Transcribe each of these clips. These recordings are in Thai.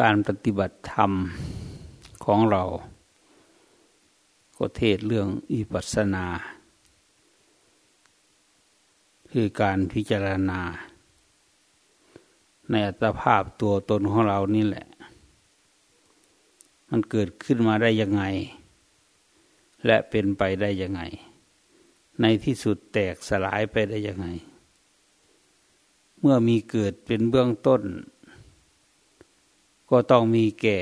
การปฏิบัติธรรมของเรา ก็เทศเรื่องอิปัสนา คือการพิจารณา ในอัตภาพตัวตนของเรานี่แหละ มันเกิดขึ้นมาได้ยังไง และเป็นไปได้ยังไง ในที่สุดแตกสลายไปได้ยังไง เมื่อมีเกิดเป็นเบื้องต้น ก็ต้องมีแก่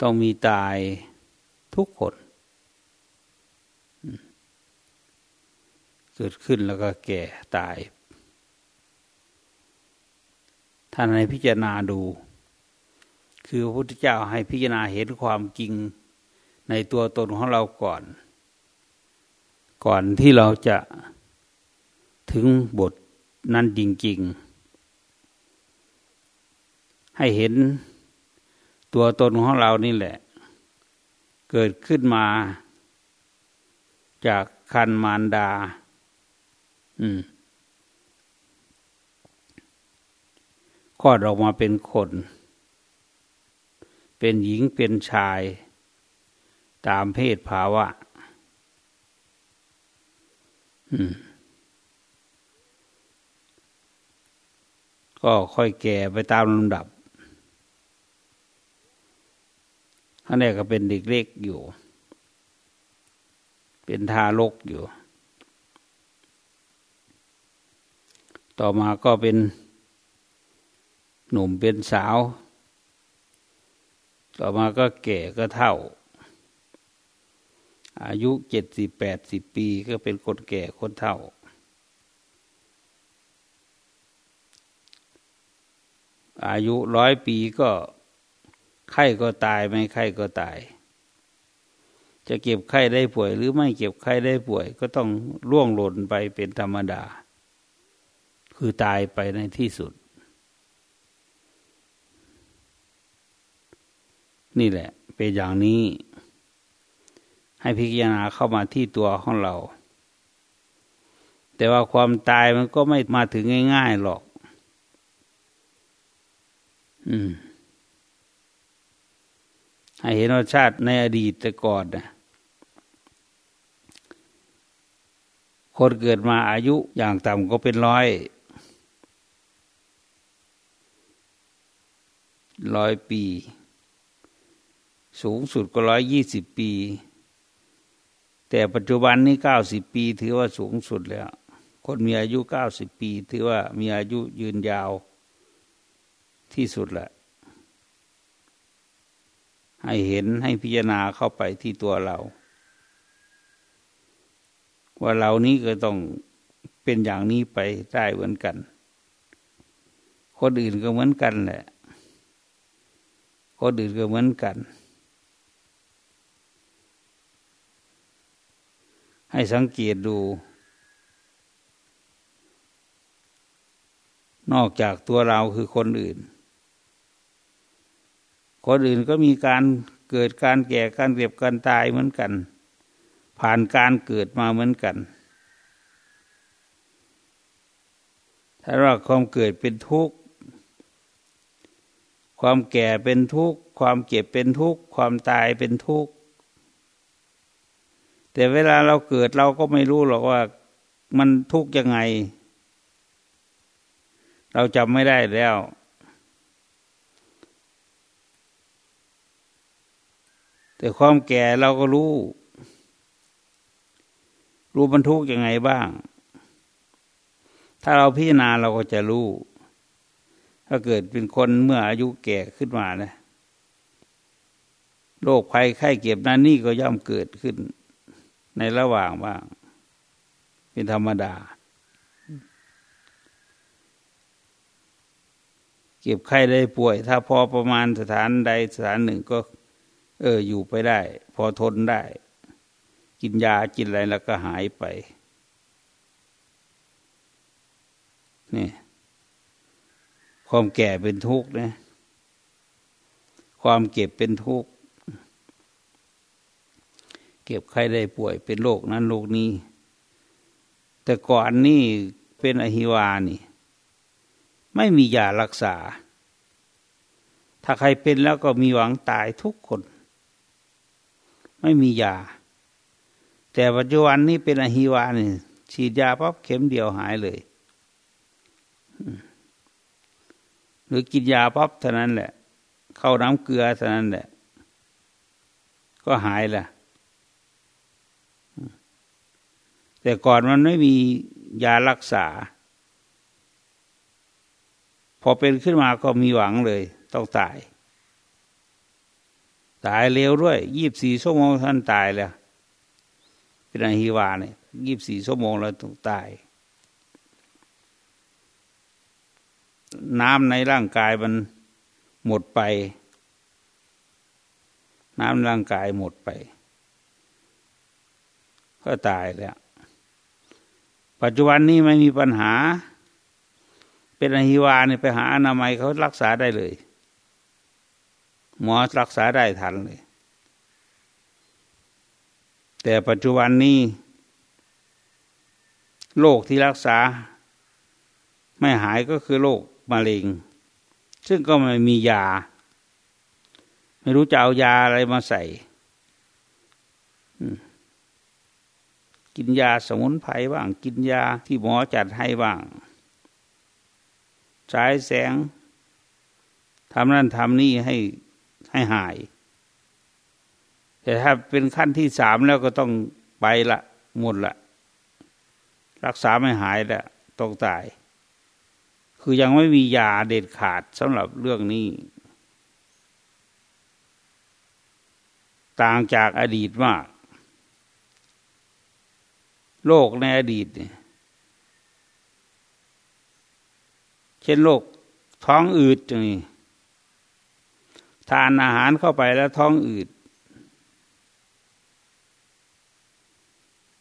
ต้องมีตายทุกคน เกิดขึ้นแล้วก็แก่ตาย ท่านให้พิจารณาดู คือพระพุทธเจ้าให้พิจารณาเห็นความจริงในตัวตนของเราก่อน ก่อนที่เราจะถึงบทนั้นจริง ๆ ให้เห็นตัวตนของเรานี่แหละ เกิดขึ้นมา จากคันมารดา อืมคลอดออกมาเป็นคน เป็นหญิงเป็นชาย ตามเพศภาวะ อืมก็ค่อยแก่ไปตามลำดับ ข้างในก็เป็นเด็กเล็กอยู่ เป็นทารกอยู่ ต่อมาก็เป็นหนุ่มเป็นสาว ต่อมาก็แก่ก็เท่า อายุเจ็ดสิบแปดสิบปีก็เป็นคนแก่คนเท่า อายุร้อยปีก็ ไข้ก็ตายไม่ไข้ก็ตาย จะเก็บไข้ได้ป่วย หรือไม่เก็บไข้ได้ป่วย ก็ต้องล่วงหล่นไปเป็นธรรมดา คือตายไปในที่สุด นี่แหละ เป็นอย่างนี้ ให้พิจารณาเข้ามาที่ตัวของเรา แต่ว่าความตายมันก็ไม่มาถึงง่าย ๆหรอก อืม ให้เห็นว่าชาติในอดีตก่อนนะคนเกิดมาอายุอย่างต่ำก็เป็นร้อยร้อยปี สูงสุดก็ร้อยยี่สิบปี แต่ปัจจุบันนี้เก้าสิบปีถือว่าสูงสุดแล้ว คนมีอายุเก้าสิบปี ถือว่ามีอายุยืนยาวที่สุดแหละ ให้เห็นให้พิจารณาเข้าไปที่ตัวเรา ว่าเรานี้ก็ต้องเป็นอย่างนี้ไปได้เหมือนกัน คนอื่นก็เหมือนกันแหละ คนอื่นก็เหมือนกัน ให้สังเกตดู นอกจากตัวเราคือคนอื่น คนอื่นก็มีการเกิดการแก่การเก็บการตายเหมือนกัน ผ่านการเกิดมาเหมือนกันถ้าว่าความเกิดเป็นทุกข์ ความแก่เป็นทุกข์ ความเก็บเป็นทุกข์ ความตายเป็นทุกข์ แต่เวลาเราเกิดเราก็ไม่รู้หรอกว่ามันทุกข์ยังไง เราจำไม่ได้แล้ว แต่ความแก่เราก็รู้ รู้บรรทุกยังไงบ้าง ถ้าเราพิจารณาเราก็จะรู้ ถ้าเกิดเป็นคนเมื่ออายุแก่ขึ้นมานะโรคภัยไข้เก็บนั้นนี่ก็ย่อมเกิดขึ้น ในระหว่างบ้าง เป็นธรรมดา เก็บไข้ได้ป่วย ถ้าพอประมาณสถานใดสถานหนึ่งก็ เอออยู่ไปได้ พอทนได้ กินยากินอะไรแล้วก็หายไปนี่ความแก่เป็นทุกข์นะความเก็บเป็นทุกข์เก็บใครได้ป่วยเป็นโรคนั้นโรคนี้ แต่ก่อนนี่เป็นอหิวานี่ ไม่มียารักษา ถ้าใครเป็นแล้วก็มีหวังตายทุกคน ไม่มียา แต่ปัจจุบันนี้เป็นอหิวานี่ฉีดยาปั๊บเข็มเดียวหายเลย หรือกินยาปั๊บเท่านั้นแหละ เข้าน้ำเกลือเท่านั้นแหละ ก็หายละแต่ก่อนมันไม่มียารักษา พอเป็นขึ้นมาก็มีหวังเลย ต้องตาย ตายเร็วด้วยยี่บสี่ชั่วโมงท่านตายแล้วเป็นอหิวาเนี่ยยี่บสี่ชั่วโมงแล้วต้องตาย น้ำในร่างกายมันหมดไป น้ำร่างกายหมดไป ก็ตายแล้ว ปัจจุบันนี้ไม่มีปัญหา เป็นอหิวาเนี่ยไปหาอนามัยเขารักษาได้เลย หมอรักษาได้ทันเลย แต่ปัจจุบันนี้โรคที่รักษา ไม่หายก็คือโรคมะเร็ง ซึ่งก็ไม่มียา ไม่รู้จะเอายาอะไรมาใส่ กินยาสมุนไพรบ้าง กินยาที่หมอจัดให้บ้างใช้แสงทำนั่นทำนี่ให้ ให้หาย แต่ถ้าเป็นขั้นที่สามแล้วก็ต้องไปละหมดละรักษาไม่หายล้วต้องตาย คือยังไม่มียาเด็ดขาดสำหรับเรื่องนี้ ต่างจากอดีตมาก โลกในอดีตเนี่ยเช่นโรคท้องอืดอย่างนี้ ทานอาหารเข้าไปแล้วท้องอืด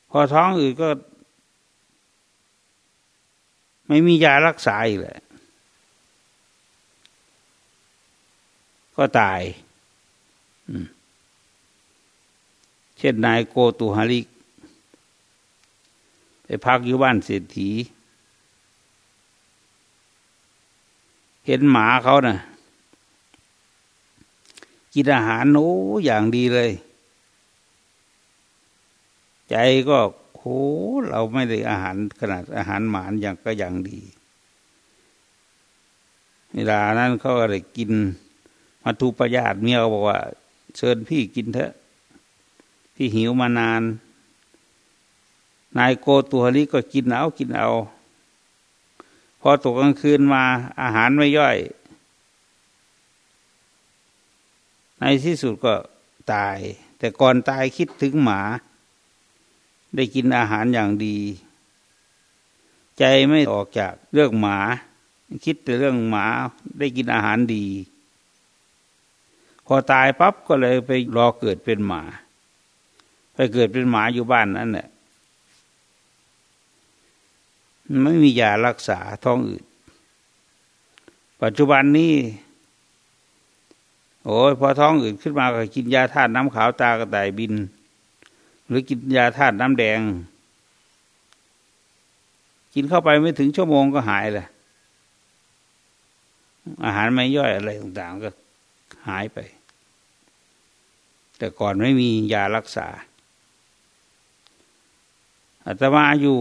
พอท้องอืดก็ ไม่มียารักษาอีกเลยก็ตาย เช่นนายโกตุฮาริก ไปพักอยู่บ้านเศรษฐี เห็นหมาเขานะ่ะ กินอาหารโอ้อย่างดีเลย ใจก็โหเราไม่ได้อาหารขนาดอาหารหมานอย่างก็อย่างดีเวลานั้นเขาก็เลยกินมาทุปญาติเมียบอกว่า เชิญพี่กินเถอะ พี่หิวมานาน นายโกตัวนี้ก็กินเอากินเอา พอตกกลางคืนมาอาหารไม่ย่อย ในที่สุดก็ตาย แต่ก่อนตายคิดถึงหมา ได้กินอาหารอย่างดี ใจไม่ออกจากเรื่องหมา คิดแต่เรื่องหมาได้กินอาหารดี พอตายปั๊บก็เลยไปรอเกิดเป็นหมา ไปเกิดเป็นหมาอยู่บ้านนั่นแหละไม่มียารักษาท้องอืดปัจจุบันนี้ โอ้ยพอท้องอืดขึ้นมาก็กินยาธาตุน้ำขาวตากระต่ายบิน หรือกินยาธาตุน้ำแดง กินเข้าไปไม่ถึงชั่วโมงก็หายเลยอาหารไม่ย่อยอะไรต่างๆก็หายไป แต่ก่อนไม่มียารักษาอาตมาอยู่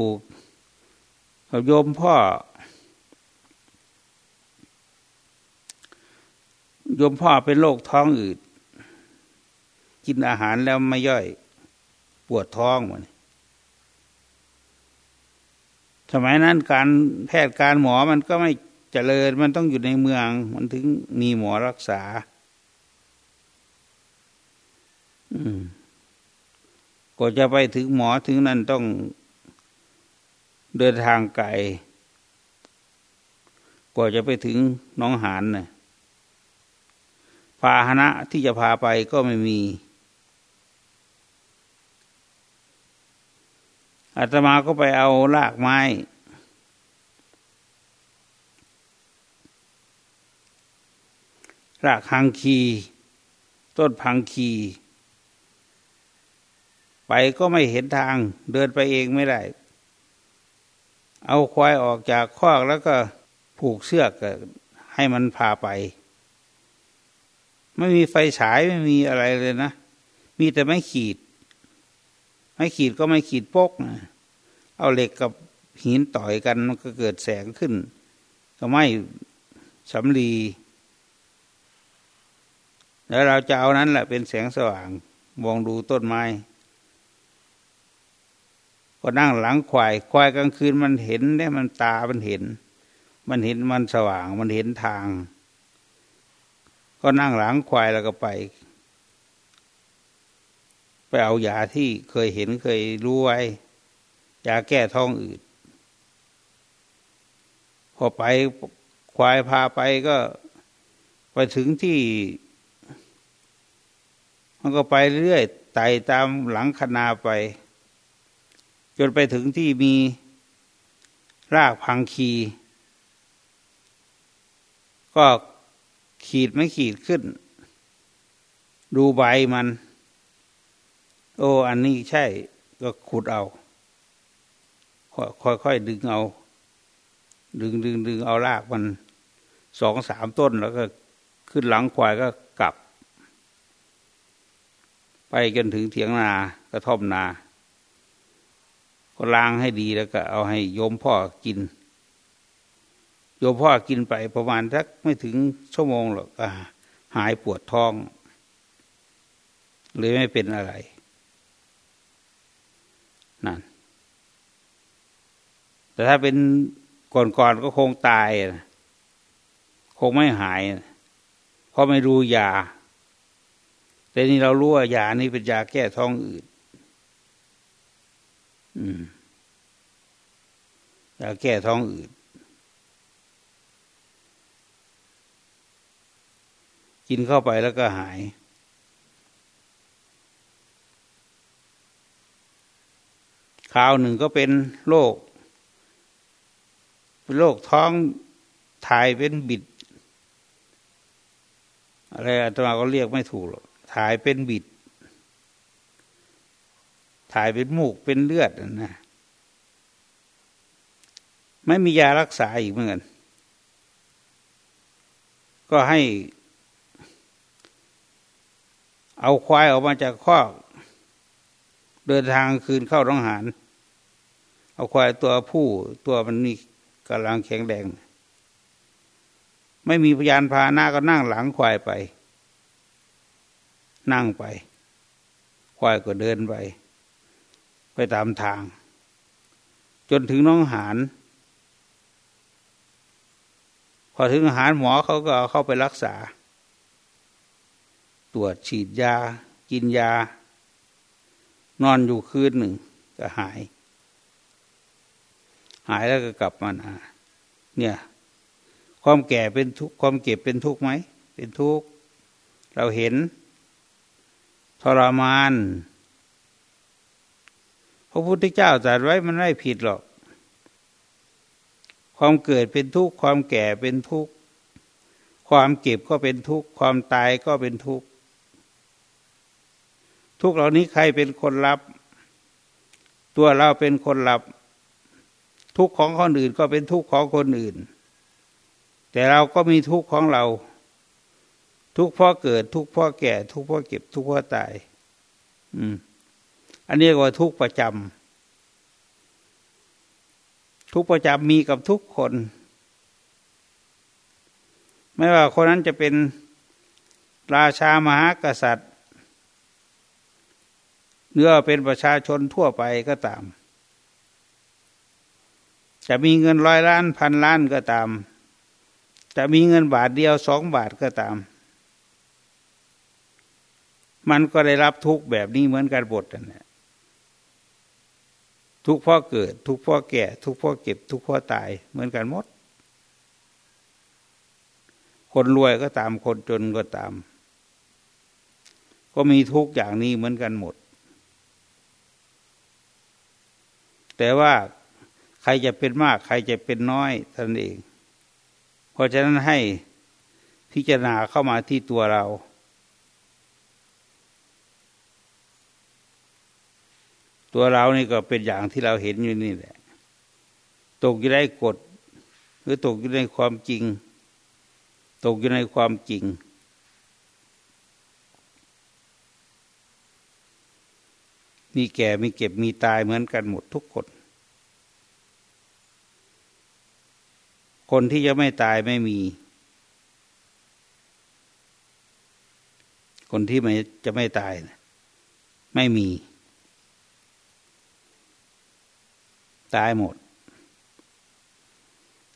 โยมพ่อ โยมพ่อเป็นโรคท้องอืด กินอาหารแล้วไม่ย่อย ปวดท้องมันสมัยนั้นการแพทย์การหมอมันก็ไม่เจริญ มันต้องอยู่ในเมือง มันถึงมีหมอรักษา อืมก็จะไปถึงหมอถึงนั้นต้องเดินทางไกลกว่าจะไปถึงน้องหานนะ่ะ พาหนะที่จะพาไปก็ไม่มีอาตมาก็ไปเอาลากไม้ รากพังคี ต้นพังคี ไปก็ไม่เห็นทาง เดินไปเองไม่ได้ เอาควายออกจากคอกแล้วก็ผูกเสือกให้มันพาไป ไม่มีไฟฉายไม่มีอะไรเลยนะ มีแต่ไม่ขีด ไม่ขีดก็ไม่ขีดปกนะเอาเหล็กกับหินต่อยกันมันก็เกิดแสงขึ้น ก็ไม่สำลีแล้วเราจะเอานั้นแหละเป็นแสงสว่างมองดูต้นไม้ ก็นั่งหลังควาย ควายกลางคืนมันเห็นเนี่ยมันตามันเห็น มันเห็นมันสว่างมันเห็นทาง ก็นั่งหลังควายแล้วก็ไป ไปเอายาที่เคยเห็นเคยรู้ไว้ยาแก้ท้องอืดพอไปควายพาไปก็ไปถึงที่ มันก็ไปเรื่อยไต่ตามหลังคนาไป จนไปถึงที่มีรากพังคี ก็ ขีดไม่ขีดขึ้น ดูใบมัน โอ้ อันนี้ใช่ก็ขุดเอา ค่อยๆดึงเอา ดึงดึงดึงเอารากมันสองสามต้นแล้วก็ขึ้นหลังควายก็กลับ ไปจนถึงเถียงนากระท่อมนา ก็ล้างให้ดีแล้วก็เอาให้โยมพ่อกิน โยมพ่อกินไปประมาณสักไม่ถึงชั่วโมงหรอกหายปวดท้องเลยไม่เป็นอะไรนั่นแต่ถ้าเป็นก่อนๆก็คงตายคงไม่หายเพราะไม่รู้ยา แต่นี่เรารู้ว่ายานี้เป็นยาแก้ท้องอืดยาแก้ท้องอืด กินเข้าไปแล้วก็หาย คราวหนึ่งก็เป็นโรคเป็นโรคท้องถ่ายเป็นบิด อะไรอาตมาก็เรียกไม่ถูกหรอกถ่ายเป็นบิด ถ่ายเป็นมูกเป็นเลือดนะไม่มียารักษาอีกเหมือนกัน ก็ให้ เอาควายออกมาจากคอกเดินทางคืนเข้าร้องหารเอาควายตัวผู้ตัวมันนี่กำลังแข็งแรงไม่มีพยานพาหน้าก็นั่งหลังควายไป นั่งไป ควายก็เดินไป ไปตามทาง จนถึงน้องหานพอถึงหารหมอเขาก็เข้าไปรักษา ตรวจฉีดยา กินยา นอนอยู่คืนหนึ่ง ก็หาย หายแล้วก็กลับมานะเนี่ย ความแก่เป็นทุกความเก็บเป็นทุกไหม เป็นทุกเราเห็น ทรมานพระพุทธเจ้าตรัสไว้มันไม่ผิดหรอก ความเกิดเป็นทุกข์ความแก่เป็นทุกข์ความเก็บก็เป็นทุกข์ความตายก็เป็นทุกข์ ทุกเหล่านี้ใครเป็นคนรับ ตัวเราเป็นคนรับ ทุกของคนอื่นก็เป็นทุกของคนอื่น แต่เราก็มีทุกของเรา ทุกพราะเกิด ทุกพราะแก่ ทุกพราะเก็บ ทุกพราะตาย อืม อันนี้ก็ทุกประจำทุกประจำมีกับทุกคน ไม่ว่าคนนั้นจะเป็นราชามหากษัตริย์ เนื้อเป็นประชาชนทั่วไปก็ตาม จะมีเงินร้อยล้านพันล้านก็ตาม จะมีเงินบาทเดียวสองบาทก็ตาม มันก็ได้รับทุกแบบนี้เหมือนกันบทนั่นแหละทุกพ่อเกิด ทุกพ่อแก่ ทุกพ่อเก็บ ทุกพ่อตายเหมือนกันหมด คนรวยก็ตามคนจนก็ตาม ก็มีทุกอย่างนี้เหมือนกันหมด แต่ว่าใครจะเป็นมาก ใครจะเป็นน้อยท่านเอง เพราะฉะนั้นให้พิจารณาเข้ามาที่ตัวเรา ตัวเรานี่ก็เป็นอย่างที่เราเห็นอยู่นี่แหละ ตกอยู่ในกฎหรือตกอยู่ในความจริง ตกอยู่ในความจริง มีแก่มีเก็บมีตายเหมือนกันหมดทุกคน คนที่จะไม่ตายไม่มี คนที่ไม่จะไม่ตายนะไม่มี ตายหมด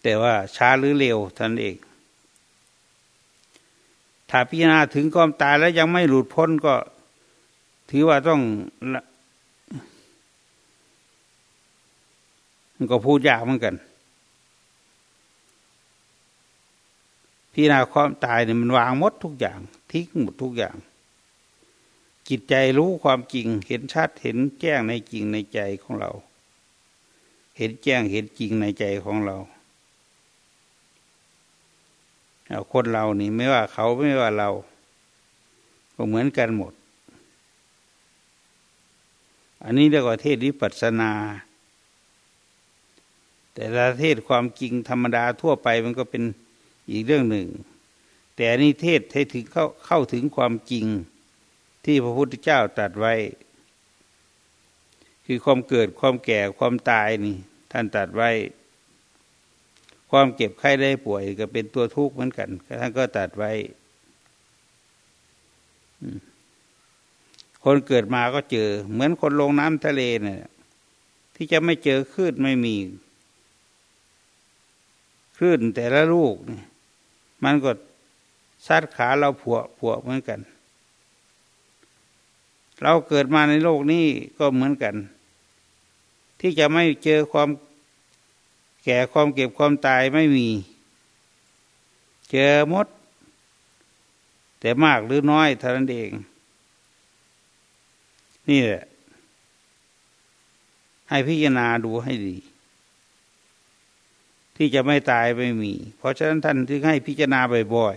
แต่ว่าช้าหรือเร็วท่านเองถ้าพิจารณาถึงความตายแล้วยังไม่หลุดพ้นก็ ถือว่าต้อง มันก็พูดยากเหมือนกันพิจารณาความตายเนี่ยมันวางหมดทุกอย่างทิ้งหมดทุกอย่าง จิตใจรู้ความจริง เห็นชัดเห็นแจ้งในจริงในใจของเรา เห็นแจ้งเห็นจริงในใจของเราคนเรานี่ไม่ว่าเขาไม่ว่าเรา ก็เหมือนกันหมด อันนี้เรียกว่าเทศวิปัสสนา แต่ละเทศความจริงธรรมดาทั่วไปมันก็เป็นอีกเรื่องหนึ่ง แต่นนี้เทศให้ถึงเข้าเข้าถึงความจริงที่พระพุทธเจ้าตรัสไว้ คือความเกิดความแก่ความตายนี่ท่านตรัสไว้ ความเก็บไข้ได้ป่วยก็เป็นตัวทุกข์เหมือนกันท่านก็ตัดไว้คนเกิดมาก็เจอ เหมือนคนลงน้ำทะเลเนี่ยที่จะไม่เจอคลื่นไม่มี คลื่นแต่ละลูกนี่มันก็ซัดขาเราผัวผัวเหมือนกัน เราเกิดมาในโลกนี้ก็เหมือนกัน ที่จะไม่เจอความแก่ความเก็บความตายไม่มี เจอมด แต่มากหรือน้อยเท่านั้นเอง นี่แหละให้พิจารณาดูให้ดี ที่จะไม่ตายไม่มี เพราะฉะนั้นท่านถึงให้พิจารณาบ่อย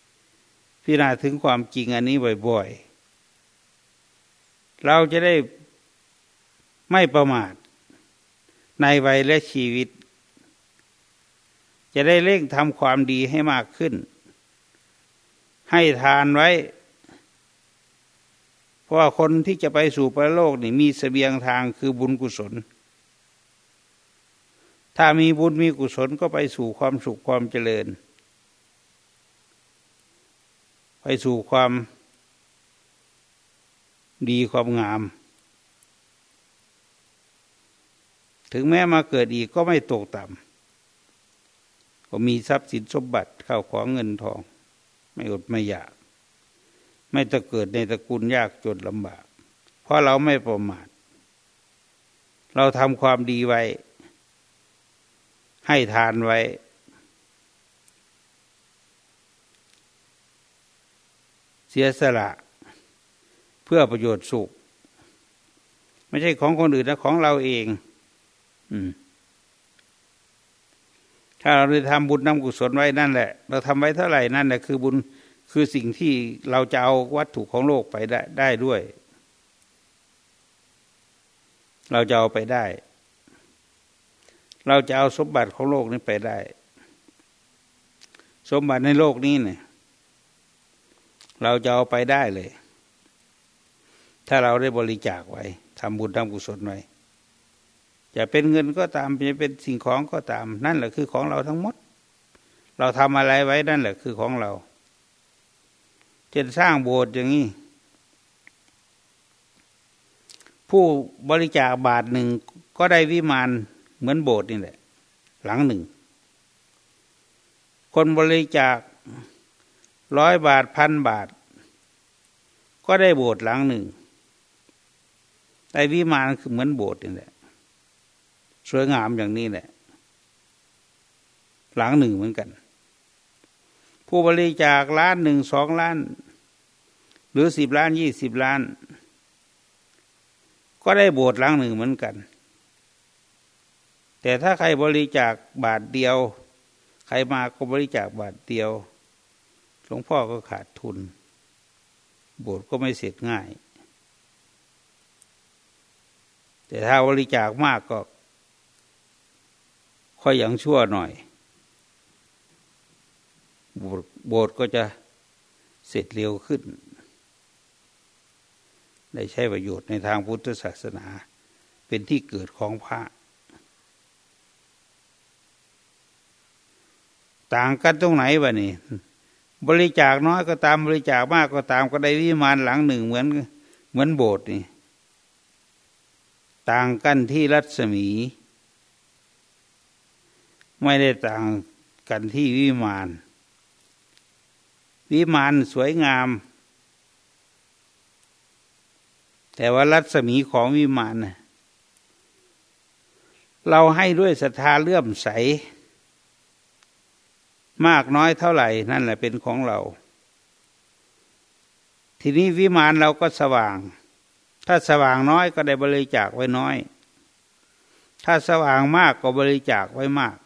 ๆพิจารณาถึงความจริงอันนี้บ่อยๆ เราจะได้ไม่ประมาทในวัยและชีวิต จะได้เร่งทำความดีให้มากขึ้น ให้ทานไว้ เพราะว่าคนที่จะไปสู่ประโลกนี่มีสเสบียงทางคือบุญกุศล ถ้ามีบุญมีกุศลก็ไปสู่ความสุขความเจริญ ไปสู่ความดีความงาม ถึงแม้มาเกิดอีกก็ไม่ตกต่ำก็มีทรัพย์สินสมบัติเข้าของเงินทอง ไม่อดไม่อยาก ไม่จะเกิดในตระกูลยากจนลำบาก เพราะเราไม่ประมาท เราทำความดีไว้ ให้ทานไว้ เสียสละ เพื่อประโยชน์สุข ไม่ใช่ของคนอื่นนะของเราเองถ้าเราได้ทำบุญนำกุศลไว้นั่นแหละ เราทำไว้เท่าไหร่นั่นแหละคือบุญคือสิ่งที่เราจะเอาวัตถุของโลกไปได้ได้ด้วย เราจะเอาไปได้ เราจะเอาสมบัติของโลกนี้ไปได้ สมบัติในโลกนี้เนี่ย เราจะเอาไปได้เลย ถ้าเราได้บริจาคไว้ทำบุญทำกุศลไว้จะเป็นเงินก็ตามจะเป็นสิ่งของก็ตาม นั่นแหละคือของเราทั้งหมด เราทำอะไรไว้นั่นแหละคือของเราเช่นสร้างโบสถ์อย่างนี้ ผู้บริจาคบาทหนึ่งก็ได้วิมาน เหมือนโบสถ์นี่แหละ หลังหนึ่ง คนบริจาคร้อยบาทพันบาท ก็ได้โบสถ์หลังหนึ่งได้วิมานคือเหมือนโบสถ์นี่แหละ สวยงามอย่างนี้แหละ หลังหนึ่งเหมือนกัน ผู้บริจาคล้านหนึ่งสองล้าน หรือสิบล้านยี่สิบล้าน ก็ได้โบสถ์หลังหนึ่งเหมือนกัน แต่ถ้าใครบริจาคบาทเดียว ใครมาก็บริจาคบาทเดียวหลวงพ่อก็ขาดทุนโบสถ์ก็ไม่เสร็จง่าย แต่ถ้าบริจาคมากก็ ค่อยยังชั่วหน่อย โบสถ์ก็จะเสร็จเร็วขึ้น ได้ใช้ประโยชน์ในทางพุทธศาสนา เป็นที่เกิดของพระ ต่างกันตรงไหนวะนี่บริจาคน้อยก็ตามบริจาคมากก็ตามก็ได้วิมานหลังหนึ่งเหมือนเหมือนโบสถ์นี่ ต่างกันที่รัศมี ไม่ได้ต่างกันที่วิมาน วิมานสวยงาม แต่ว่ารัศมีของวิมาน เราให้ด้วยศรัทธาเลื่อมใส มากน้อยเท่าไหร่นั่นแหละเป็นของเรา ทีนี้วิมานเราก็สว่าง ถ้าสว่างน้อยก็ได้บริจาคไว้น้อย ถ้าสว่างมากก็บริจาคไว้มาก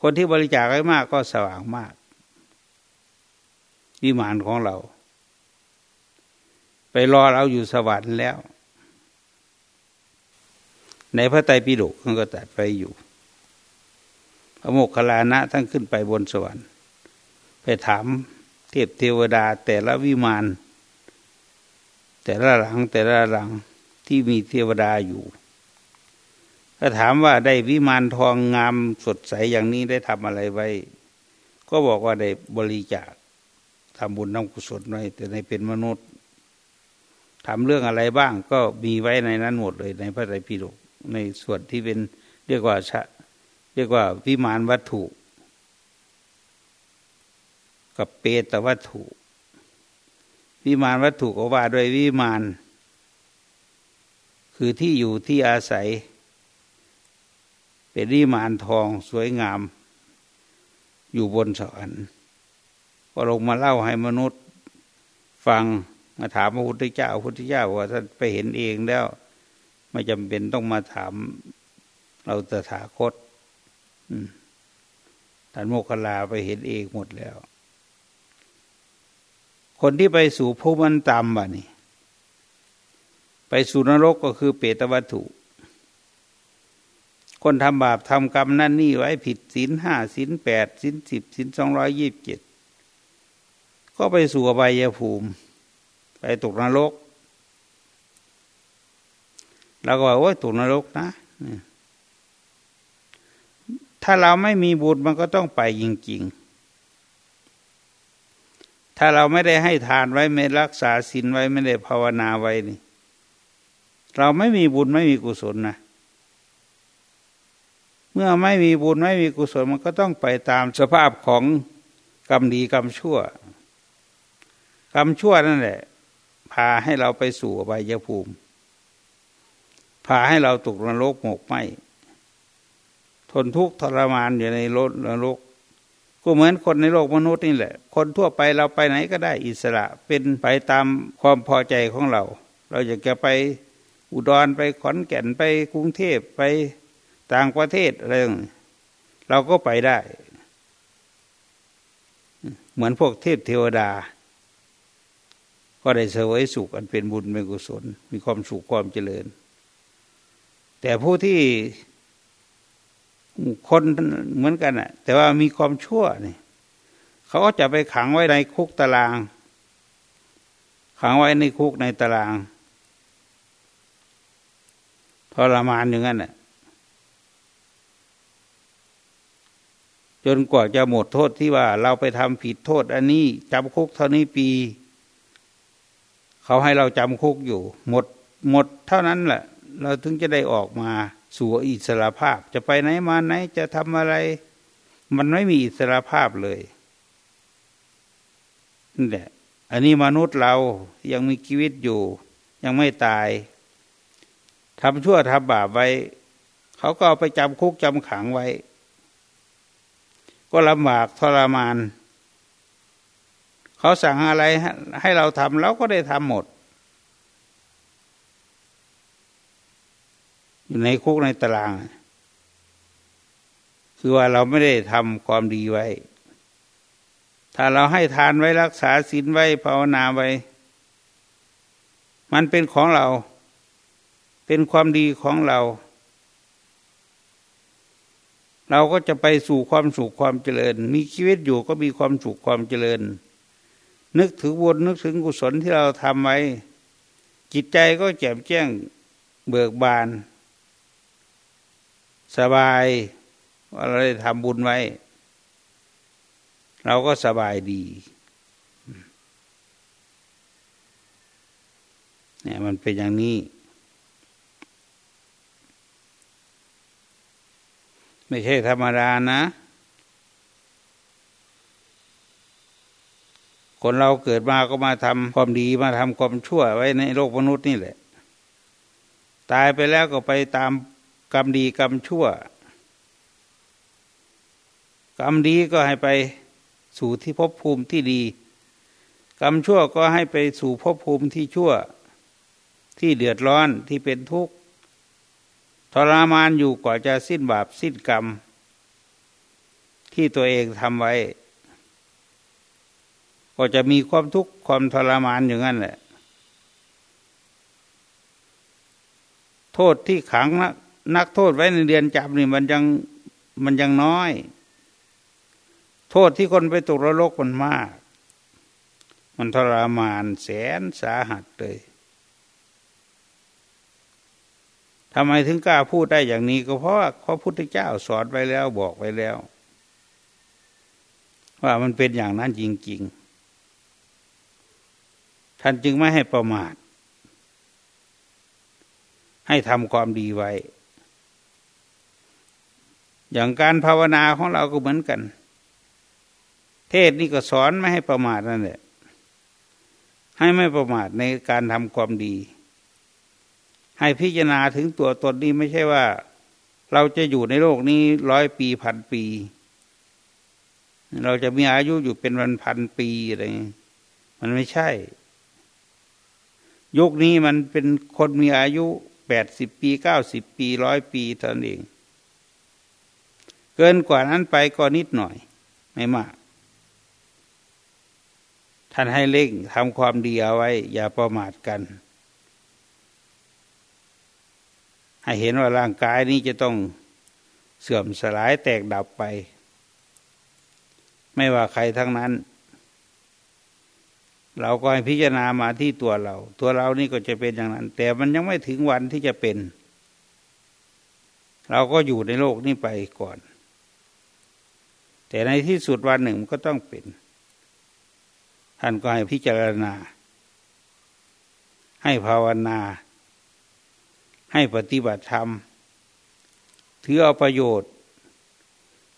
คนที่บริจาคไว้มากก็สว่างมาก วิมานของเรา ไปรอเราอยู่สวรรค์แล้ว ในพระไตรปิฎกท่านก็ตัดไปอยู่ พระโมคคัลลานะท่านขึ้นไปบนสวรรค์ ไปถามเทพเทวดาแต่ละวิมานแต่ละหลังแต่ละหลังที่มีเทวดาอยู่ถ้าถามว่าได้วิมานทองงามสดใสอย่างนี้ได้ทำอะไรไว้ ก็บอกว่าได้บริจาคทำบุญทำกุศลไว้แต่ในเป็นมนุษย์ทำเรื่องอะไรบ้างก็มีไว้ในนั้นหมดเลยในพระไตรปิฎกในส่วนที่เป็นเรียกว่าชะ เรียกว่าวิมานวัตถุ กับเปตวัตถุ วิมานวัตถุก็ว่าด้วยวิมาน คือที่อยู่ที่อาศัย เป็นวิมานทองสวยงาม อยู่บนสวรรค์ก็ลงมาเล่าให้มนุษย์ฟังมาถามพระพุทธเจ้าพระพุทธเจ้าว่าท่านไปเห็นเองแล้ว ไม่จำเป็นต้องมาถามเราตถาคต ท่านโมคคลาไปเห็นเองหมดแล้ว คนที่ไปสู่ภูมิต่ำบ่ะนี่ ไปสู่นรกก็คือเปตวัตถุ คนทำบาปทำกรรมนั่นนี่ไว้ผิดศีลห้าศีลแปดศีลสิบศีลสองร้อยยี่บเจ็ดก็ไปสู่อบายภูมิ ไปตกนรกเราก็บอกว่าตกนรกนะ ถ้าเราไม่มีบุญมันก็ต้องไปจริงๆ ถ้าเราไม่ได้ให้ทานไว้ไม่รักษาศีลไว้ไม่ได้ภาวนาไว้นี่ เราไม่มีบุญไม่มีกุศลนะเมื่อไม่มีบุญไม่มีกุศลมันก็ต้องไปตามสภาพของกรรมดีกรรมชั่ว กรรมชั่วนั่นแหละ พาให้เราไปสู่ใบยภูมิ พาให้เราตกนรกหมกไหม ทนทุกข์ทรมานอยู่ในรถนรกก็เหมือนคนในโลกมนุษย์นี่แหละ คนทั่วไปเราไปไหนก็ได้อิสระเป็นไปตามความพอใจของเรา เราอยากจะไปอุดรไปขอนแก่นไปกรุงเทพไปต่างประเทศอะไรเราก็ไปได้ เหมือนพวกเทพเทวดา ก็ได้เสวยสุขอันเป็นบุญเป็นกุศล มีความสุขความเจริญ แต่ผู้ที่ คนเหมือนกันอะแต่ว่ามีความชั่วนี่เขาก็จะไปขังไว้ในคุกตาราง ขังไว้ในคุกในตารางทรมานอย่างนั้นอะจนกว่าจะหมดโทษที่ว่าเราไปทำผิดโทษ อันนี้จำคุกเท่านี้ปี เขาให้เราจำคุกอยู่ หมดหมดเท่านั้นแหละ เราถึงจะได้ออกมา สู่อิสระภาพ จะไปไหนมาไหนจะทำอะไร มันไม่มีอิสระภาพเลยนี่แหละอันนี้มนุษย์เรายังมีชีวิตอยู่ ยังไม่ตายทำชั่วทำบาปไว้ เขาก็เอาไปจำคุกจำขังไว้ ก็ลำบากทรมาน เขาสั่งอะไรให้เราทำเราก็ได้ทำหมด อยู่ในคุกในตาราง คือว่าเราไม่ได้ทำความดีไว้ ถ้าเราให้ทานไว้รักษาศีลไว้ภาวนาไว้ มันเป็นของเรา เป็นความดีของเรา เราก็จะไปสู่ความสุขความเจริญ มีชีวิตอยู่ก็มีความสุขความเจริญ นึกถึงบุญนึกถึงกุศลที่เราทำไว้จิตใจก็แจ่มแจ้งเบิกบาน สบายว่าเราได้ทำบุญไว้ เราก็สบายดีเนี่ยมันเป็นอย่างนี้ ไม่ใช่ธรรมดานะ คนเราเกิดมาก็มาทำความดีมาทำความชั่วไว้ในโลกมนุษย์นี่แหละ ตายไปแล้วก็ไปตาม กรรมดีกรรมชั่ว กรรมดีก็ให้ไปสู่ที่ภพภูมิที่ดี กรรมชั่วก็ให้ไปสู่ภพภูมิที่ชั่ว ที่เดือดร้อนที่เป็นทุกข์ทรมานอยู่กว่าจะสิ้นบาปสิ้นกรรม ที่ตัวเองทำไว้ ก็จะมีความทุกข์ความทรมานอย่างนั้นแหละ โทษที่ขังนัก นักโทษไว้ในเดือนจำนี่มันยังมันยังน้อย โทษที่คนไปตกระลกมันมาก มันทรมานแสนสาหัสเลยทำไมถึงกล้าพูดได้อย่างนี้ก็เพราะว่าพระพุทธเจ้าสอนไว้แล้วบอกไว้แล้ว ว่ามันเป็นอย่างนั้นจริง ๆ ท่านจึงไม่ให้ประมาท ให้ทำความดีไว้ อย่างการภาวนาของเราก็เหมือนกัน เทศนี่ก็สอนไม่ให้ประมาทนั่นแหละให้ไม่ประมาทในการทำความดี ให้พิจารณาถึงตัวตนนี้ไม่ใช่ว่า เราจะอยู่ในโลกนี้ร้อยปีพันปี เราจะมีอายุอยู่เป็นวันพันปีอะไรมันไม่ใช่ ยุคนี้มันเป็นคนมีอายุแปดสิบปีเก้าสิบปีร้อยปีเท่านั้นเอง กินกว่านั้นไปก็นิดหน่อยไม่มาก ท่านให้เล่งทำความดีเอาไว้ อย่าประมาทกัน ให้เห็นว่าร่างกายนี้จะต้องเสื่อมสลายแตกดับไป ไม่ว่าใครทั้งนั้น เราก็ให้พิจารณามาที่ตัวเรา ตัวเรานี่ก็จะเป็นอย่างนั้น แต่มันยังไม่ถึงวันที่จะเป็นเราก็อยู่ในโลกนี้ไปก่อน แต่ในที่สุดวันหนึ่งมันก็ต้องเป็น ท่านก็ให้พิจารณา ให้ภาวนา ให้ปฏิบัติธรรม ถือเอาประโยชน์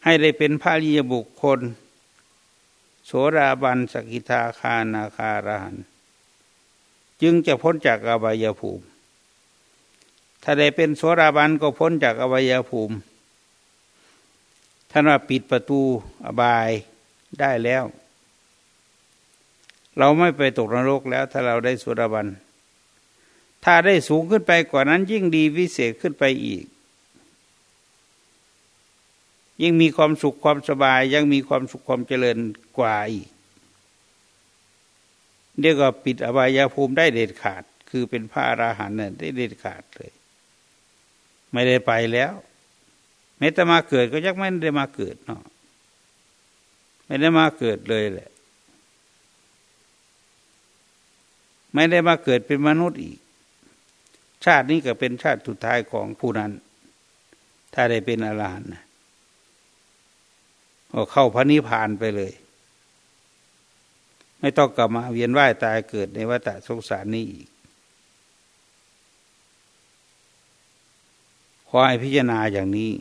ให้ได้เป็นพระริยบุคคล โสราบันสกิทาคานาคารหัน จึงจะพ้นจากอบายภูมิ ถ้าได้เป็นโสราบันก็พ้นจากอบายภูมิ ท่านว่าปิดประตูอบายได้แล้ว เราไม่ไปตกนรกแล้ว ถ้าเราได้โสรบัน ถ้าได้สูงขึ้นไปกว่านั้น ยิ่งดีวิเศษขึ้นไปอีก ยิ่งมีความสุขความสบาย ยังมีความสุขความเจริญกว่าอีกเรียกว่าปิดอบายภูมิได้เด็ดขาด คือเป็นพระอราหันต์เนี่ยได้เด็ดขาดเลย ไม่ได้ไปแล้ว แม้แต่มาเกิดก็ยักไม่ได้มาเกิดเนาะไม่ได้มาเกิดเลยแหละ ไม่ได้มาเกิดเป็นมนุษย์อีก ชาตินี้ก็เป็นชาติสุดท้ายของผู้นั้น ถ้าได้เป็นอรหันต์ก็เข้าพระนิพพานไปเลย ไม่ต้องกลับมาเวียนว่ายตายเกิดในวัฏสงสารนี้อีกขอให้พิจารณาอย่างนี้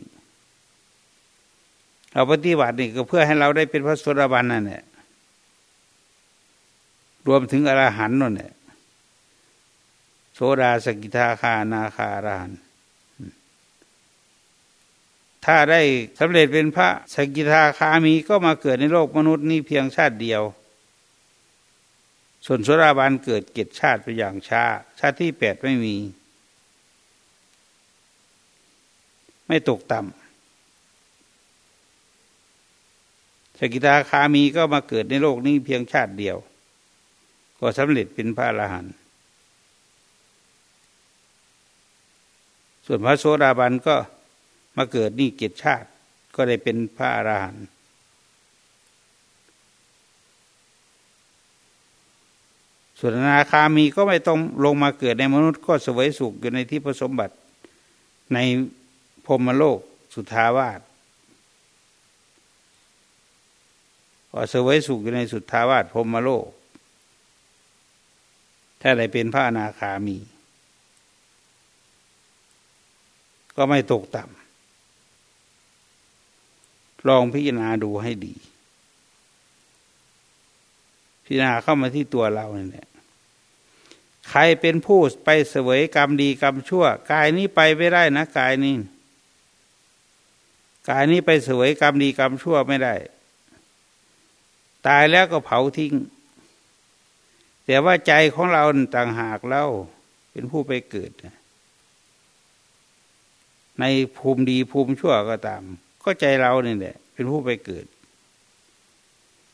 เราปฏิบัตินี่ก็เพื่อให้เราได้เป็นพระสุรบันนั่นแหละรวมถึงอรหันต์นั่นแหละโสดาสกิทาคานาคารานถ้าได้สำเร็จเป็นพระสกิทาคามีก็มาเกิดในโลกมนุษย์นี้เพียงชาติเดียว ส่วนโสดาบันเกิดเกตชาติไปอย่างช้า ชาติที่แปดไม่มี ไม่ตกต่ำ สกิทาคามีก็มาเกิดในโลกนี้เพียงชาติเดียว ก็สำเร็จเป็นพระอรหันต์ส่วนพระโสดาบันก็มาเกิดนี่เกียรติชาติก็ได้เป็นพระอรหันต์ส่วนอนาคามีก็ไม่ต้องลงมาเกิดในมนุษย์ ก็สวยสุขอยู่ในที่ผสมบัติในพรมโลกสุทาวาส ก็สวยสุขอยู่ในสุทาวาสพรมโลก ถ้าได้เป็นพระอนาคามี ก็ไม่ตกต่ำลองพิจารณาดูให้ดี พิจารณาเข้ามาที่ตัวเราเนี่ยใครเป็นผู้ไปเสวยกรรมดีกรรมชั่ว กายนี้ไปไม่ได้นะกายนี้ กายนี้ไปเสวยกรรมดีกรรมชั่วไม่ได้ ตายแล้วก็เผาทิ้ง แต่ว่าใจของเราต่างหากเล่าเป็นผู้ไปเกิด ในภูมิดีภูมิชั่วก็ตาม ก็ใจเราเนี่ยแหละเป็นผู้ไปเกิด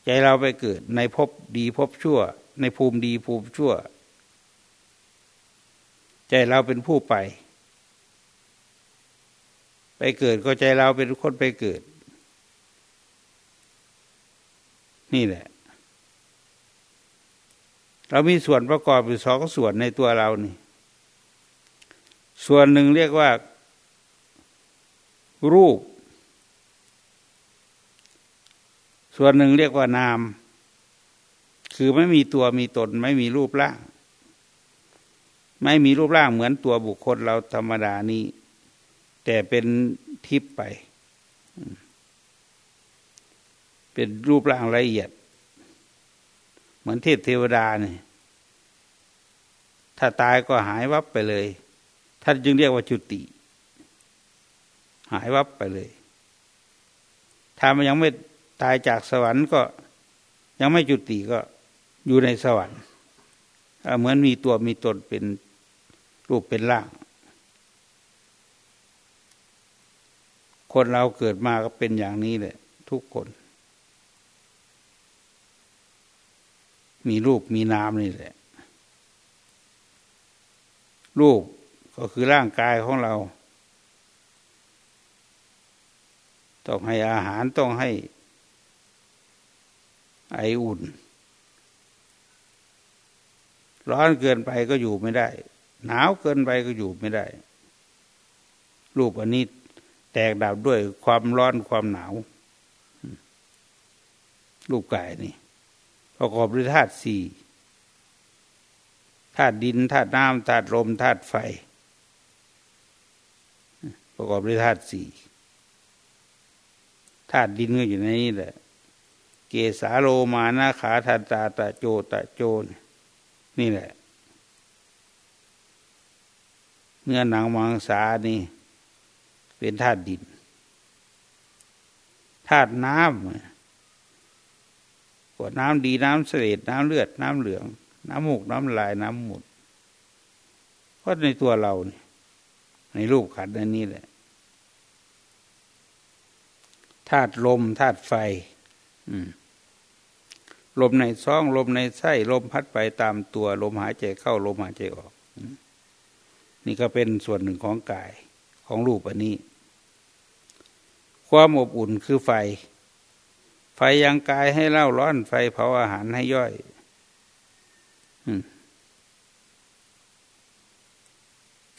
ใจเราไปเกิด ในภพดีภพชั่ว ในภูมิดีภูมิชั่ว ใจเราเป็นผู้ไป ไปเกิดก็ใจเราเป็นคนไปเกิด นี่แหละ เรามีส่วนประกอบอยู่สองส่วนในตัวเรานี่ ส่วนหนึ่งเรียกว่า รูป ส่วนหนึ่งเรียกว่านาม คือไม่มีตัวมีตนไม่มีรูปร่าง ไม่มีรูปร่างเหมือนตัวบุคคลเราธรรมดานี้ แต่เป็นทิพย์ไป เป็นรูปร่างละเอียด เหมือนเทพเทวดาเนี่ยถ้าตายก็หายวับไปเลย ท่านจึงเรียกว่าจุติ หายวับไปเลย ถ้ามันยังไม่ตายจากสวรรค์ก็ยังไม่จุติก็อยู่ในสวรรค์เหมือนมีตัวมีตนเป็นรูปเป็นร่าง คนเราเกิดมาก็เป็นอย่างนี้แหละทุกคน มีรูปมีนามนี่แหละ รูปก็คือร่างกายของเรา ต้องให้อาหารต้องให้ ไออุ่น ร้อนเกินไปก็อยู่ไม่ได้ หนาวเกินไปก็อยู่ไม่ได้ รูปอันนี้แตกดับด้วยความร้อนความหนาว รูปกายนี่ ประกอบด้วยธาตุสี่ธาตุดินธาตุน้ำธาตุลมธาตุไฟ ประกอบด้วยธาตุสี่ธาตุดินก็อยู่ในนี้แหละ เกสาโลมานาขาทันตาตะโจตะโจนนี่แหละ เนื้อหนังมังสานี่ เป็นธาตุดินธาตุน้ำ วดน้ำดีน้ำเสลดน้ำเลือดน้ำเหลือง น้ำหมูกน้ำลายน้ำหมุดเพราะในตัวเรานี่ในรูปขันนันนี้แหละธาตุลมธาตุไฟลมในซ่องลมในไส้ลมพัดไปตามตัว ลมหายใจเข้าลมหายใจออก นี่ก็เป็นส่วนหนึ่งของกายของรูปอันนี้ ความอบอุ่นคือไฟ ฟยังกายให้เล่าร้อนไฟเผาอาหารให้ย่อย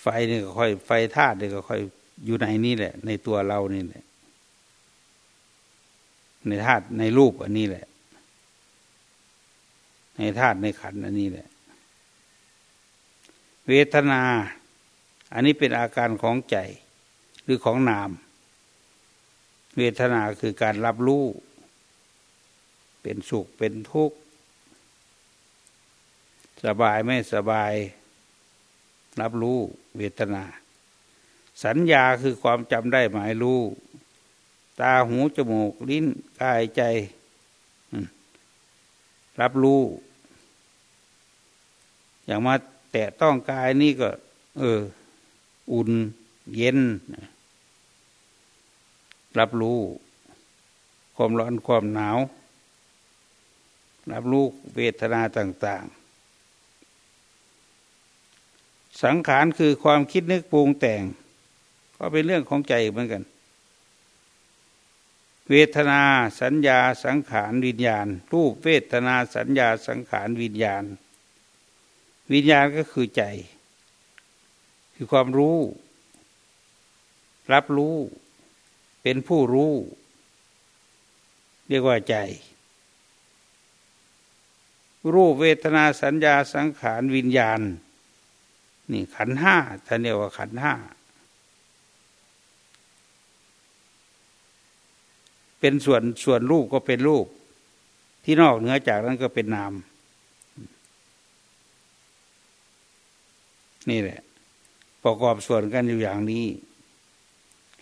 ไฟนี่ก็ค่อย ไฟธาตุนี่ก็ค่อยอยู่ในนี่แหละ ในตัวเรานี่แหละ ในธาตุในรูปอันนี้แหละ ในธาตุในขันอันนี้แหละ เวทนา อันนี้เป็นอาการของใจ หรือของนาม เวทนาคือการรับรู้ เป็นสุขเป็นทุกข์ สบายไม่สบาย รับรู้เวทนา สัญญาคือความจำได้หมายรู้ ตาหูจมูกลิ้นกายใจ รับรู้ อย่างมาแตะต้องกายนี่ก็ เออ อุ่นเย็น รับรู้ความร้อนความหนาว รับรู้เวทนาต่างๆ สังขารคือความคิดนึกปรุงแต่ง ก็เป็นเรื่องของใจเหมือนกัน เวทนาสัญญาสังขารวิญญาณ รูปเวทนาสัญญาสังขารวิญญาณ วิญญาณก็คือใจ คือความรู้ รับรู้ เป็นผู้รู้ เรียกว่าใจ รูปเวทนาสัญญาสังขารวิญญาณ นี่ขันห้าท่านเรียกว่าขันห้า เป็นส่วนส่วนรูปก็เป็นรูป ที่นอกเหนือจากนั้นก็เป็นนาม นี่แหละ ประกอบส่วนกันอยู่อย่างนี้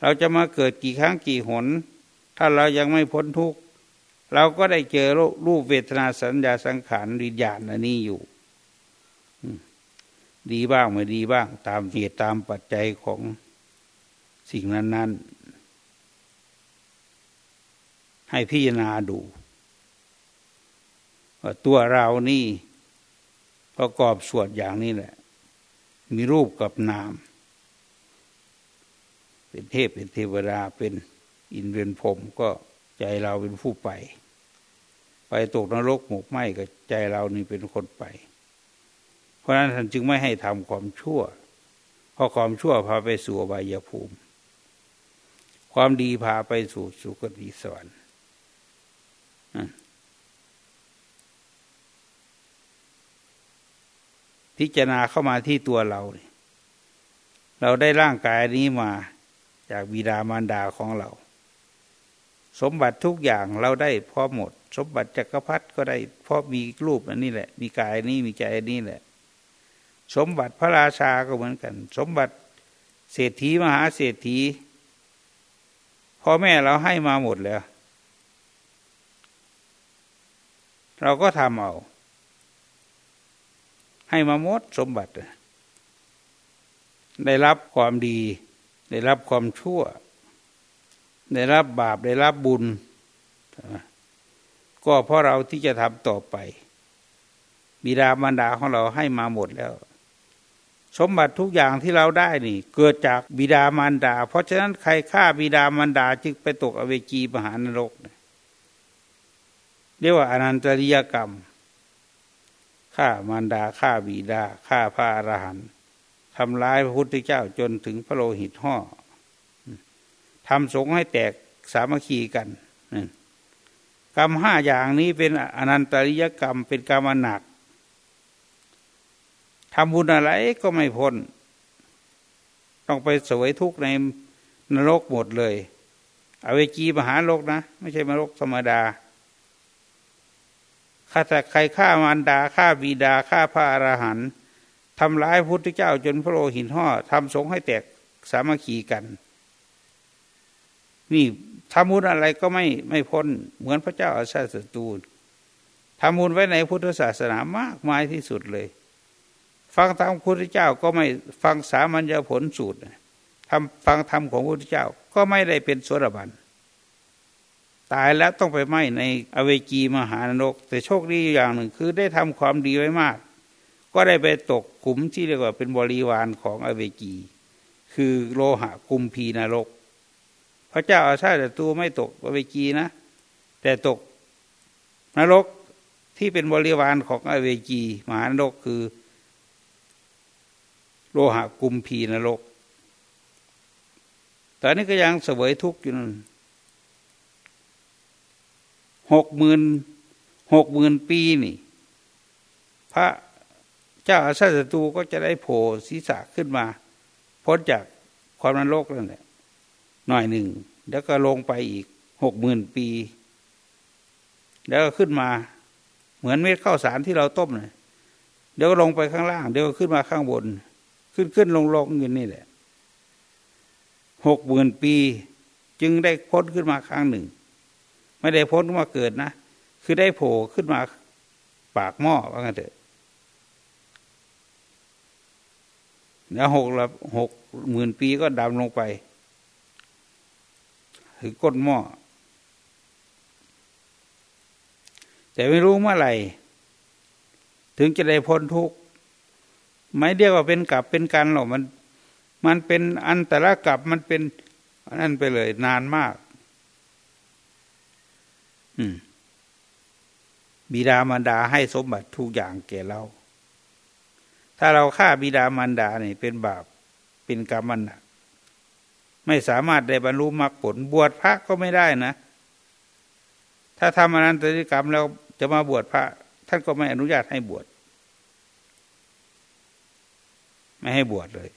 เราจะมาเกิดกี่ครั้งกี่หน ถ้าเรายังไม่พ้นทุกข์ เราก็ได้เจอรูปเวทนาสัญญาสังขารวิญญาณอันนี้อยู่ดีบ้างไม่ดีบ้าง ตามเหตุตามปัจจัยของสิ่งนั้น ๆ ให้พิจารณาดูว่าตัวเรานี่ประกอบส่วนอย่างนี้แหละ มีรูปกับนาม เป็นเทพเป็นเทวดาเป็นอินเวนพรมก็ใจเราเป็นผู้ไป ไปตกนรกหมกไหมก็ใจเรานี่เป็นคนไป เพราะนั้นท่านจึงไม่ให้ทำความชั่ว เพราะความชั่วพาไปสู่อบายภูมิ ความดีพาไปสู่สุคติสวรรค์พิจารณาเข้ามาที่ตัวเราเราได้ร่างกายนี้มาจากบิดามารดาของเรา สมบัติทุกอย่างเราได้พอหมด สมบัติจักรพรรดิก็ได้ เพราะมีรูปอันนี้แหละ มีกายนี้มีใจนี้แหละ สมบัติพระราชาก็เหมือนกัน สมบัติเศรษฐีมหาเศรษฐีพ่อแม่เราให้มาหมดแล้ว เราก็ทำเอา ให้มาหมดสมบัติ ได้รับความดี ได้รับความชั่ว ได้รับบาปได้รับบุญ ก็เพราะเราที่จะทำต่อไป บิดามารดาของเราให้มาหมดแล้ว สมบัติทุกอย่างที่เราได้นี่ เกิดจากบิดามารดา เพราะฉะนั้นใครฆ่าบิดามารดาจึงไปตกอเวจีมหานรกเรียกว่าอนันตริยกรรมฆ่ามารดาฆ่าบิดาฆ่าพระอรหันต์ทำร้ายพระพุทธเจ้าจนถึงพระโลหิตห่อทำสงให้แตกสามัคคีกัน กรรมห้าอย่างนี้เป็นอนันตริยกรรมเป็นกรรมหนักทำบุญอะไรก็ไม่พ้น ต้องไปสวยทุกข์ในนรกหมดเลย อเวจีมหาโลกนะ ไม่ใช่มรกธรรมดาข้าแต่ใครฆ่ามารดาฆ่าบิดาฆ่าพระอรหันต์ทำร้ายพุทธเจ้าจนพระโลหิตห่อทำสงให้แตกสามัคคีกัน นี่ ทำบุญอะไรก็ไม่ไม่พ้น เหมือนพระเจ้าอาชาติสตูลทำบุญไว้ในพุทธศาสนามากมายที่สุดเลย ฟังธรรมพุทธเจ้าก็ไม่ฟังสามัญญผลสูตรทำฟังธรรมของพุทธเจ้าก็ไม่ได้เป็นสวรบันตายแล้วต้องไปไหมในอเวจีมหานรก แต่โชคดีอย่างหนึ่งคือได้ทำความดีไว้มาก ก็ได้ไปตกขุมที่เรียกว่าเป็นบริวารของอเวจี คือโลหะกุมพีนรก พระเจ้าอาชาติตัวไม่ตกอเวจีนะ แต่ตกนรกที่เป็นบริวารของอเวจีมหานรกคือ โลหะกุมพีนรกตอนนี้ก็ยังเสวยทุกข์อยู่นั่นหกหมื่นหกหมื่นปีนี่ พระเจ้าอาชาติตูก็จะได้โผล่ศีรษะขึ้นมา พ้นจากความนรกนั่นแหละ หน่อยหนึ่ง แล้วก็ลงไปอีกหกหมื่นปี แล้วก็ขึ้นมา เหมือนเม็ดข้าวสารที่เราต้มเลยเดี๋ยวก็ลงไปข้างล่าง เดี๋ยวก็ขึ้นมาข้างบน ขึ้นขึ้นลงลงอยู่นี่แหละหกหมื่นปี จึงได้พ้นขึ้นมาครั้งหนึ่ง ไม่ได้พ้นมาเกิดนะ คือได้โผล่ขึ้นมาปากหม้อว่างั้นเถอะแล้วหกละหกหมื่นปีก็ดำลงไป ถึงก้นหม้อแต่ไม่รู้เมื่อไหร่ ถึงจะได้พ้นทุกข์ไม่เรียกว่าเป็นกลับเป็นกันหรอกมัน มันเป็นอันแต่ละกลับมันเป็นนั่นไปเลย นานมากบิดามารดาให้สมบัติทุกอย่างแก่เรา ถ้าเราฆ่าบิดามารดาเนี่ยเป็นบาป เป็นกรรมมันหนัก ไม่สามารถได้บรรลุมรรคผลบวชพระก็ไม่ได้นะ ถ้าทำอนันตริกรรมแล้วจะมาบวชพระ ท่านก็ไม่อนุญาตให้บวชไม่ให้บวชเลย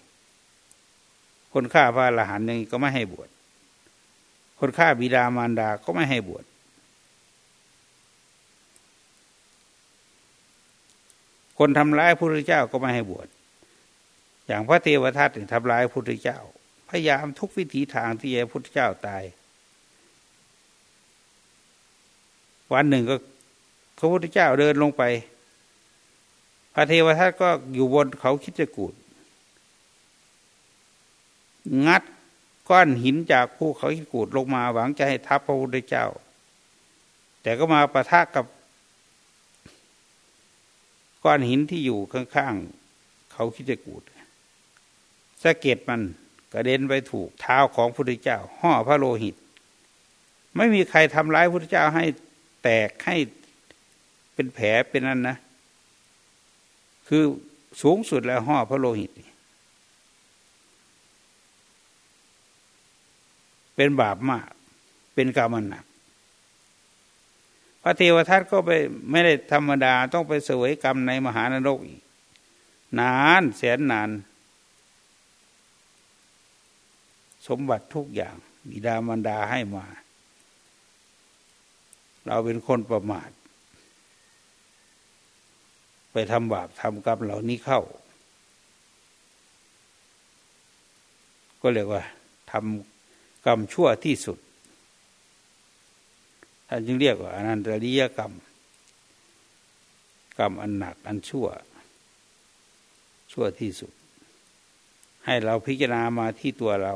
คนฆ่าพระอรหันต์อย่างนี้ก็ไม่ให้บวชคนฆ่าบิดามารดาก็ไม่ให้บวชคนทำร้ายพระพุทธเจ้าก็ไม่ให้บวชอย่างพระเทวทัตทำร้ายพระพุทธเจ้า ยายามทุกวิถีทางที่จะพระพุทธเจ้าตาย วันหนึ่งก็พระพุทธเจ้าเดินลงไป พระเทวทัตก็อยู่บนเขาคิดจะกูด งัดก้อนหินจากภูเขาคิดกูดลงมาหวังจะให้ทับพระพุทธเจ้า แต่ก็มาประทะกับ ก้อนหินที่อยู่ข้างๆเขาคิดจะกูดสะเก็ดมัน กระเด็นไปถูกเท้าของพระพุทธเจ้า ห่อพระโลหิต ไม่มีใครทำร้ายพระพุทธเจ้าให้แตกให้เป็นแผลเป็นนั่นนะ คือสูงสุดแล้วห่อพระโลหิต เป็นบาปมาก เป็นกรรมหนักพระเทวทัตก็ไปไม่ได้ธรรมดาต้องไปเสวยกรรมในมหานรกอีก นานแสนนาน สมบัติทุกอย่างบิดามารดาให้มา เราเป็นคนประมาท ไปทำบาปทำกรรมเหล่านี้เข้า ก็เรียกว่าทำกรรมชั่วที่สุดท่านจึงเรียกว่าอนันตริยกรรม กรรมอันหนักอันชั่ว ชั่วที่สุด ให้เราพิจารณามาที่ตัวเรา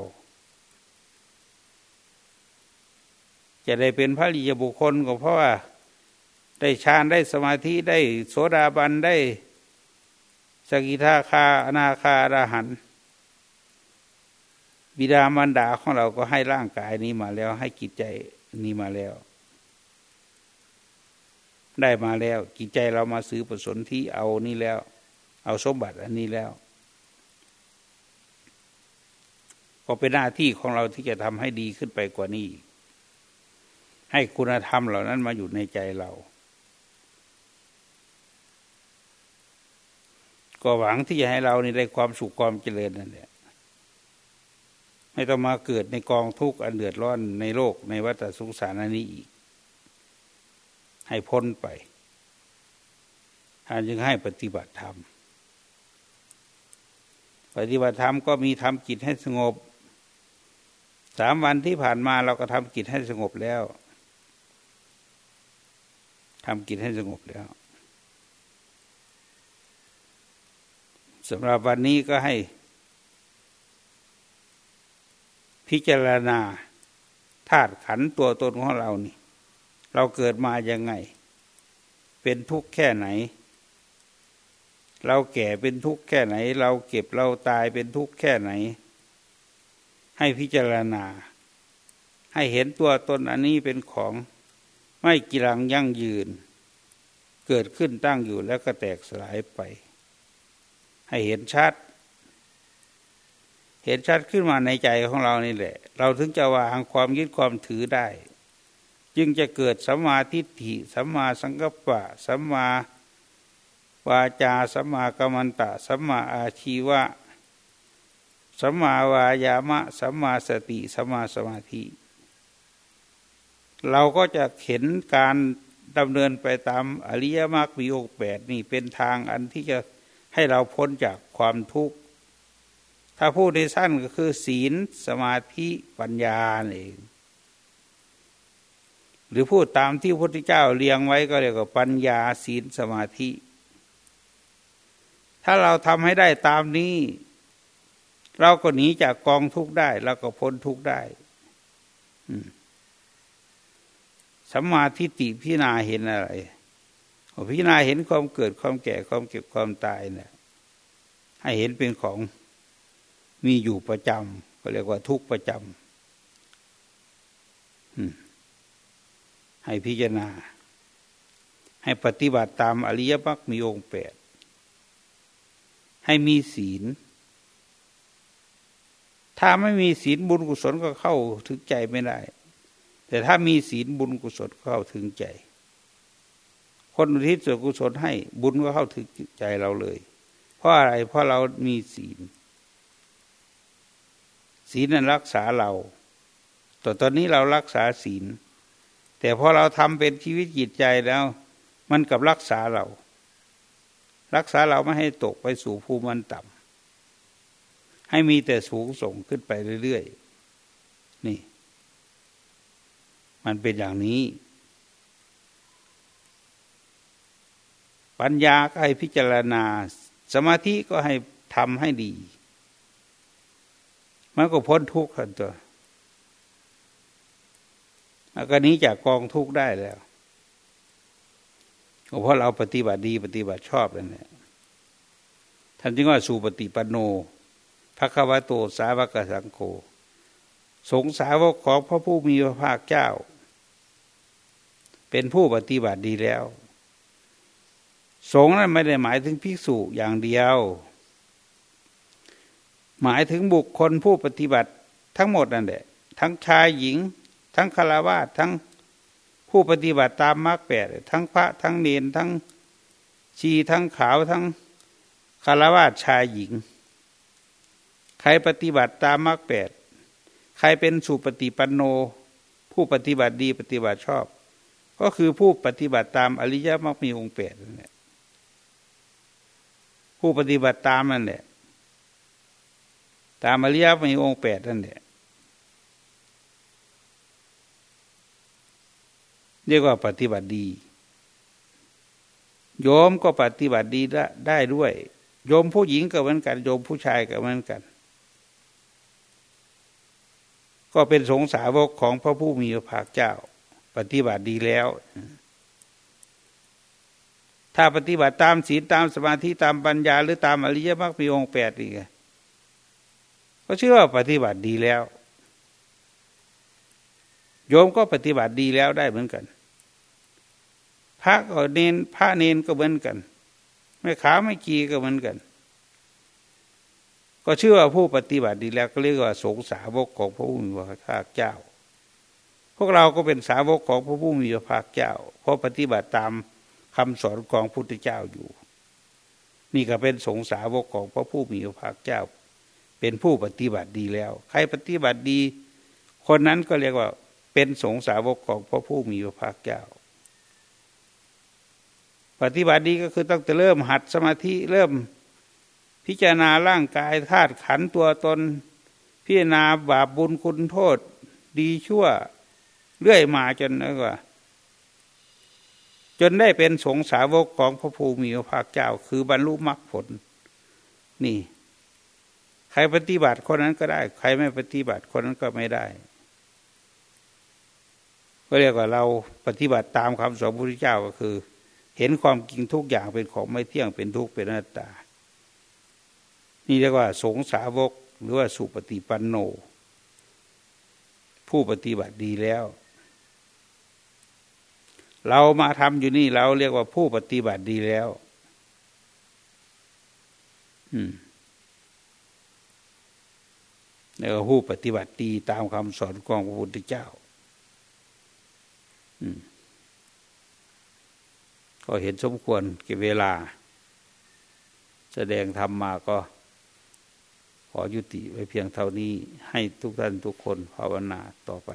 จะได้เป็นพระริยบุคคลก็เพราะว่าได้ฌานได้สมาธิได้โสดาบันได้สกิทาคาอนาคาราหันบิดามารดาของเราก็ให้ร่างกายนี้มาแล้ว ให้จิตใจนี้มาแล้ว ได้มาแล้วกิจใจเรามาซื้อผสนที่เอานี่แล้ว เอาสมบัติอันนี้แล้วก็เป็นหน้าที่ของเราที่จะทำให้ดีขึ้นไปกว่านี้ ให้คุณธรรมเหล่านั้นมาอยู่ในใจเรา ก็หวังที่จะให้เรานี่ได้ความสุขความเจริญนั่นแหละไม่ต้องมาเกิดในกองทุกข์อันเดือดร้อนในโลกในวัฏสงสารนี้อีก ให้พ้นไปท่านจึงให้ปฏิบัติธรรม ปฏิบัติธรรมก็มีทำจิตให้สงบ สามวันที่ผ่านมาเราก็ทำจิตให้สงบแล้ว ทำจิตให้สงบแล้วสำหรับวันนี้ก็ให้ พิจารณาธาตุขันตัวตนของเรานี่ เราเกิดมายังไง เป็นทุกข์แค่ไหน เราแก่เป็นทุกข์แค่ไหน เราเก็บเราตายเป็นทุกข์แค่ไหน ให้พิจารณา ให้เห็นตัวตนอันนี้เป็นของ ไม่กีรังยั่งยืน เกิดขึ้นตั้งอยู่แล้วก็แตกสลายไป ให้เห็นชัด เห็นชัดขึ้นมาในใจของเรานี่แหละ เราถึงจะวางความยึดความถือได้ จึงจะเกิดสัมมาทิฏฐิสัมมาสังกัปปะสัมมาวาจาสัมมากัมมันตะสัมมาอาชีวะสัมมาวายามะสัมมาสติสัมมาสมาธิ เราก็จะเห็นการดำเนินไปตามอริยมรรคมีองแปดนี่เป็นทางอันที่จะให้เราพ้นจากความทุกข์ ถ้าพูดในสั้นก็คือ ศีลสมาธิปัญญาเองหรือพูดตามที่พระพุทธเจ้าเรียงไว้ก็เรียกว่าปัญญาศีลสมาธิ ถ้าเราทำให้ได้ตามนี้ เราก็หนีจากกองทุกข์ได้เราก็พ้นทุกข์ได้ สัมมาทิฏฐิพิจารณาเห็นอะไรพิจารณาเห็นความเกิดความแก่ความเก็บความตายเนี่ยให้เห็นเป็นของมีอยู่ประจำก็เรียกว่าทุกประจำให้พิจารณา ให้ปฏิบัติตามอริยมรรคมีองค์แปดให้มีศีล ถ้าไม่มีศีลบุญกุศลก็เข้าถึงใจไม่ได้ แต่ถ้ามีศีลบุญกุศลเข้าถึงใจ คนอุทิศส่วนกุศลให้บุญก็เข้าถึงใจเราเลย เพราะอะไรเพราะเรามีศีล ศีลนั้นรักษาเราแต่ตอนนี้เรารักษาศีล แต่พอเราทำเป็นชีวิตจิตใจแล้ว มันกับรักษาเรา รักษาเราไม่ให้ตกไปสู่ภูมิมันต่ำให้มีแต่สูงส่งขึ้นไปเรื่อยๆนี่ มันเป็นอย่างนี้ ปัญญาก็ให้พิจารณา สมาธิก็ให้ทำให้ดี มันก็พ้นทุกข์กันตัวก็นี้จากกองทุกข์ได้แล้วเพราะเราปฏิบัติดีปฏิบัติชอบนั่นแหละท่านจึงว่าสุปฏิปันโนภควโตสาวกสังโฆสงสาวกของพระผู้มีพระภาคเจ้า เป็นผู้ปฏิบัติดีแล้ว สงฆ์นั้นไม่ได้หมายถึงภิกษุอย่างเดียว หมายถึงบุคคลผู้ปฏิบัติทั้งหมดนั่นแหละทั้งชายหญิง ทั้งคารวะทั้งผู้ปฏิบัติตามมรรคแปดทั้งพระทั้งเนนทั้งชีทั้งขาวทั้งคารวะชายหญิง ใครปฏิบัติตามมรรคแปด ใครเป็นสุปฏิปันโน ผู้ปฏิบัติดีปฏิบัติชอบ ก็คือผู้ปฏิบัติตามอริยมรรคมีองค์แปดนั่นแหละผู้ปฏิบัติตามนั่นแหละตามอริยมรรคมีองค์แปดนั่นแหละเรียกว่าปฏิบัติดี โยมก็ปฏิบัติดีได้ด้วย โยมผู้หญิงก็เหมือนกัน โยมผู้ชายก็เหมือนกัน ก็เป็นสงสาวกของพระผู้มีพระภาคเจ้า ปฏิบัติดีแล้ว ถ้าปฏิบัติตามศีลตามสมาธิตามปัญญา หรือตามอริยมรรคมีองค์แปดนี่ก็เชื่อว่าปฏิบัติดีแล้ว โยมก็ปฏิบัติดีแล้วได้เหมือนกัน พระก็เนนพระเนนก็เหมือนกัน ไม่ขาไม่กีก็เหมือนกัน ก็เชื่อว่าผู้ปฏิบัติดีแล้วก็เรียกว่าสงสาวกของพระผู้มีพระเจ้า พวกเราก็เป็นสาวกของพระผู้มีพระภาคเจ้า เพราะปฏิบัติตามคำสอนของพุทธเจ้าอยู่ นี่ก็เป็นสงสาวกของพระผู้มีพระภาคเจ้า เป็นผู้ปฏิบัติดีแล้ว ใครปฏิบัติดี คนนั้นก็เรียกว่าเป็นสงสาวกของพระผู้มีพระภาคเจ้า ปฏิบัติดีก็คือต้องจะเริ่มหัดสมาธิเริ่มพิจารณาร่างกายธาตุขันตัวตน พิจารณาบาปบุญคุณโทษดีชั่ว เรื่อยมาจนนะว่า จนได้เป็นสงสาวกของพระภูมิพระภาคเจ้า คือบรรลุมรรคผล นี่ ใครปฏิบัติคนนั้นก็ได้ ใครไม่ปฏิบัติคนนั้นก็ไม่ได้ ก็เรียกว่าเราปฏิบัติตามคำสอนพระพุทธเจ้าก็คือ เห็นความจริงทุกอย่างเป็นของไม่เที่ยงเป็นทุกข์เป็นอนัตตา นี่เรียกว่าสงสาวกหรือว่าสุปฏิปันโน ผู้ปฏิบัติดีแล้ว เรามาทำอยู่นี่เราเรียกว่าผู้ปฏิบัติดีแล้วอืมแล้วผู้ปฏิบัติดีตามคำสอนของพระพุทธเจ้าก็เห็นสมควรเก็บเวลา แสดงธรรมมาก็ ขอยุติไว้เพียงเท่านี้ให้ทุกท่านทุกคนภาวนาต่อไป